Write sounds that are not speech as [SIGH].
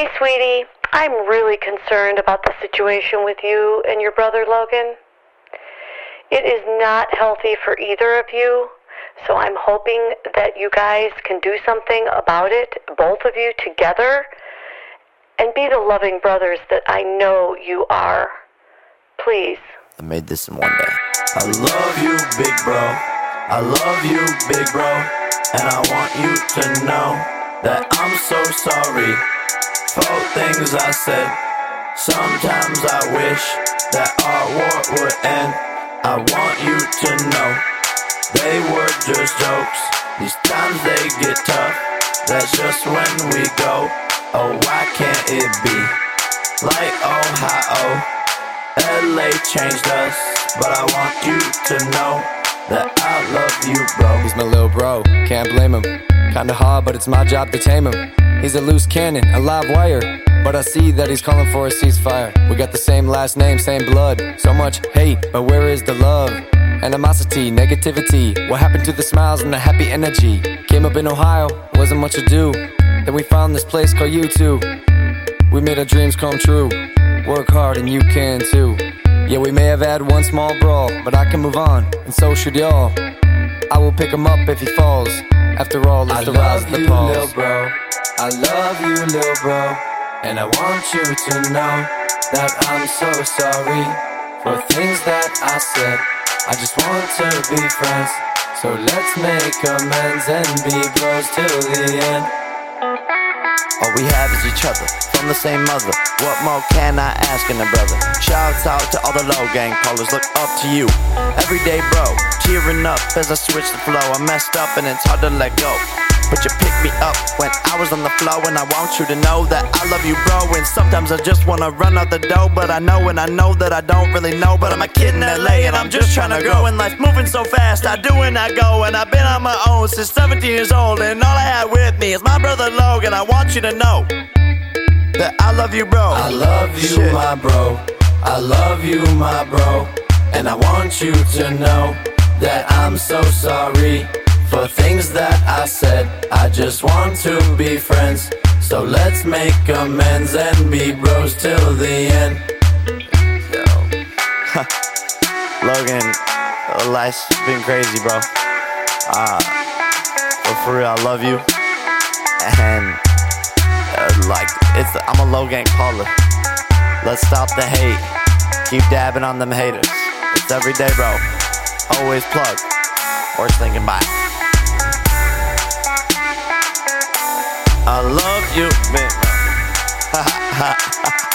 Hey, sweetie, I'm really concerned about the situation with you and your brother Logan. It is not healthy for either of you, so I'm hoping that you guys can do something about it, both of you together, and be the loving brothers that I know you are. Please. I made this in one day. I love you, big bro. I love you, big bro. And I want you to know that I'm so sorry for things I said. Sometimes I wish that our war would end. I want you to know they were just jokes. These times they get tough. That's just when we go. Oh, why can't it be like Ohio? LA changed us, but I want you to know that I love you, bro. He's my little bro, can't blame him. Kinda hard, but it's my job to tame him. He's a loose cannon, a live wire. But I see that he's calling for a ceasefire. We got the same last name, same blood. So much hate, but where is the love? Animosity, negativity. What happened to the smiles and the happy energy? Came up in Ohio, wasn't much ado. Then we found this place called YouTube. We made our dreams come true. Work hard and you can too. Yeah, we may have had one small brawl, but I can move on, and so should y'all. I will pick him up if he falls. After all, it's I the rise of the Pauls. I love you, little bro. And I want you to know that I'm so sorry for things that I said. I just want to be friends. So let's make amends and be bros till the end. All we have is each other, from the same mother. What more can I ask in a brother? Shouts out to all the low gang callers, look up to you. Everyday bro, cheering up as I switch the flow. I messed up and it's hard to let go. But you picked me up when I was on the floor, and I want you to know that I love you, bro. And sometimes I just wanna run out the door, but I know and I know that I don't really know. But I'm a kid in LA, and I'm just trying to grow. And life moving so fast, I do and I go. And I've been on my own since 17 years old, and all I had with me is my brother Logan. I want you to know that I love you, bro. I love you, Shit. my bro. I love you, my bro. And I want you to know that I'm so sorry for things that I said. I just want to be friends. So let's make amends and be bros till the end. Yo. [LAUGHS] Logan, life's been crazy, bro. Uh, but for real, I love you. And uh, like, it's I'm a low gang caller. Let's stop the hate. Keep dabbing on them haters. It's every day, bro. Always plug. Worst thinking bye. I love you, man. [LAUGHS]